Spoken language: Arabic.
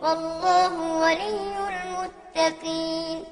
والله ولي المتقين.